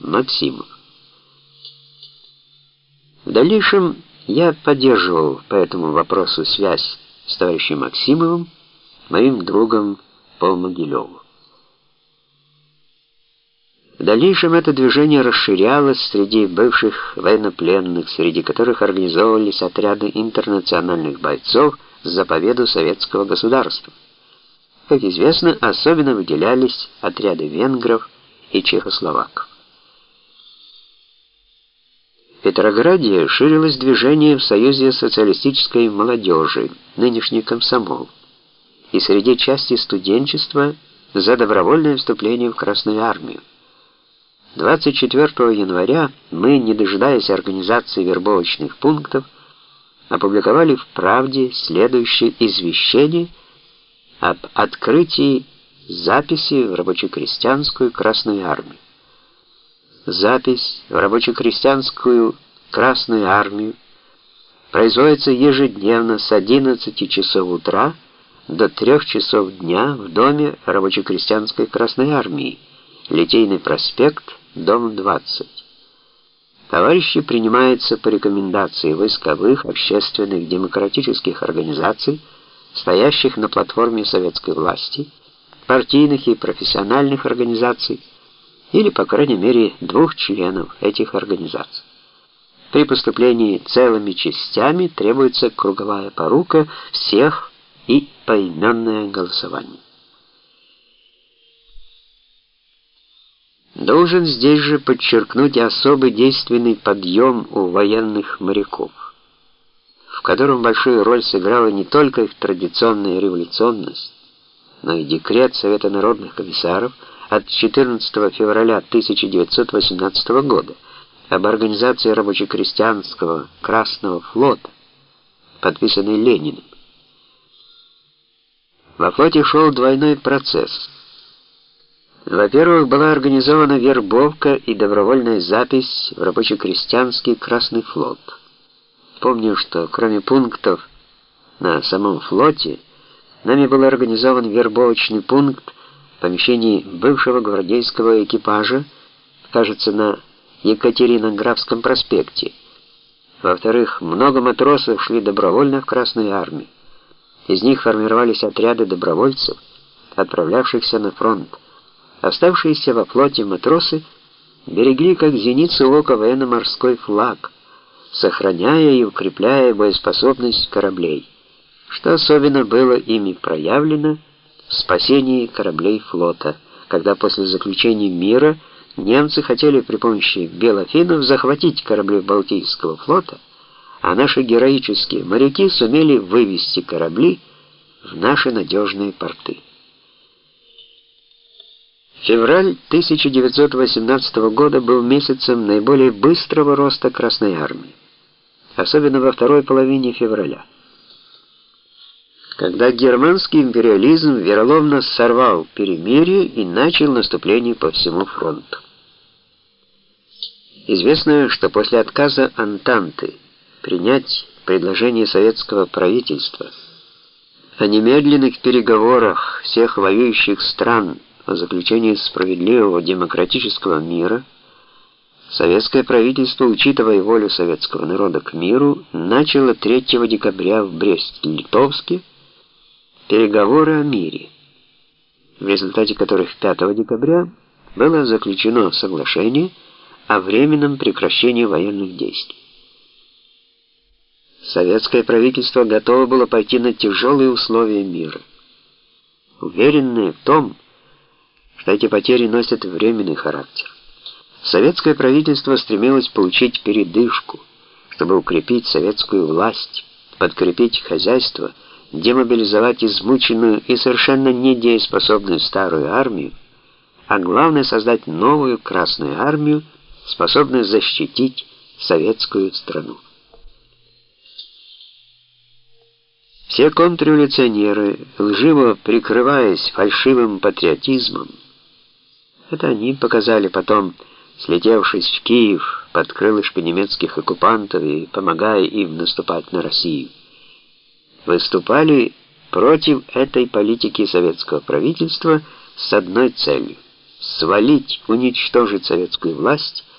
Максимов. В дальнейшем я поддерживал по этому вопросу связь с товарищем Максимовым, моим другом по Могилеву. В дальнейшем это движение расширялось среди бывших военнопленных, среди которых организовывались отряды интернациональных бойцов за победу советского государства. Как известно, особенно выделялись отряды венгров и чехословаков. В Петрограде ширилось движение в Союзе социалистической молодежи, нынешний комсомол, и среди части студенчества за добровольное вступление в Красную армию. 24 января мы, не дожидаясь организации вербовочных пунктов, опубликовали в «Правде» следующее извещение об открытии записи в рабоче-крестьянскую Красную армию. Запись в рабоче-крестьянскую Красную армию производится ежедневно с 11 часов утра до 3 часов дня в доме рабоче-крестьянской Красной армии, Литейный проспект, дом 20. Товарищи принимаются по рекомендации войсковых, общественных, демократических организаций, стоящих на платформе советской власти, партийных и профессиональных организаций, или, по крайней мере, двух членов этих организаций. При поступлении целыми частями требуется круговая порука всех и поименное голосование. Должен здесь же подчеркнуть особый действенный подъем у военных моряков, в котором большую роль сыграла не только их традиционная революционность, но и декрет Совета народных комиссаров от 14 февраля 1918 года об организации рабоче-крестьянского Красного флота, подписанный Лениным. Во флоте шел двойной процесс – во-первых, была организована вербовка и добровольная запись в рабоче-крестьянский Красный флот. Помню, что кроме пунктов на самом флоте, нами был организован вербовочный пункт помещении бывшего гвардейского экипажа, кажется, на Екатеринографском проспекте. Во-вторых, много матросов шли добровольно в Красную армию. Из них формировались отряды добровольцев, отправлявшихся на фронт. Оставшиеся во флоте матросы берегли как зеницу ока военно-морской флаг, сохраняя и укрепляя боеспособность кораблей, что особенно было ими проявлено в спасении кораблей флота, когда после заключения мира немцы хотели при помощи белофинов захватить корабли Балтийского флота, а наши героические моряки сумели вывести корабли в наши надежные порты. Февраль 1918 года был месяцем наиболее быстрого роста Красной армии, особенно во второй половине февраля. Когда германский империализм вероломно сорвал перемирие и начал наступление по всему фронту. Известно, что после отказа Антанты принять предложение советского правительства о немедленных переговорах всех воюющих стран о заключении справедливого демократического мира, советское правительство, учитывая волю советского народа к миру, начало 3 декабря в Брест-Литовске переговоры о мире, в результате которых 5 декабря было заключено соглашение о временном прекращении военных действий. Советское правительство готово было пойти на тяжелые условия мира. Уверенное в том, что эти потери носят временный характер. Советское правительство стремилось получить передышку, чтобы укрепить советскую власть, подкрепить хозяйство, демобилизовать измученную и совершенно недееспособную старую армию, а главное создать новую Красную армию, способную защитить советскую страну. Все контрреволюционеры, лживо прикрываясь фальшивым патриотизмом, это они показали потом, слетевшись в Киев под крылышко немецких оккупантов и помогая им наступать на Россию. Выступали против этой политики советского правительства с одной целью свалить, уничтожить советскую власть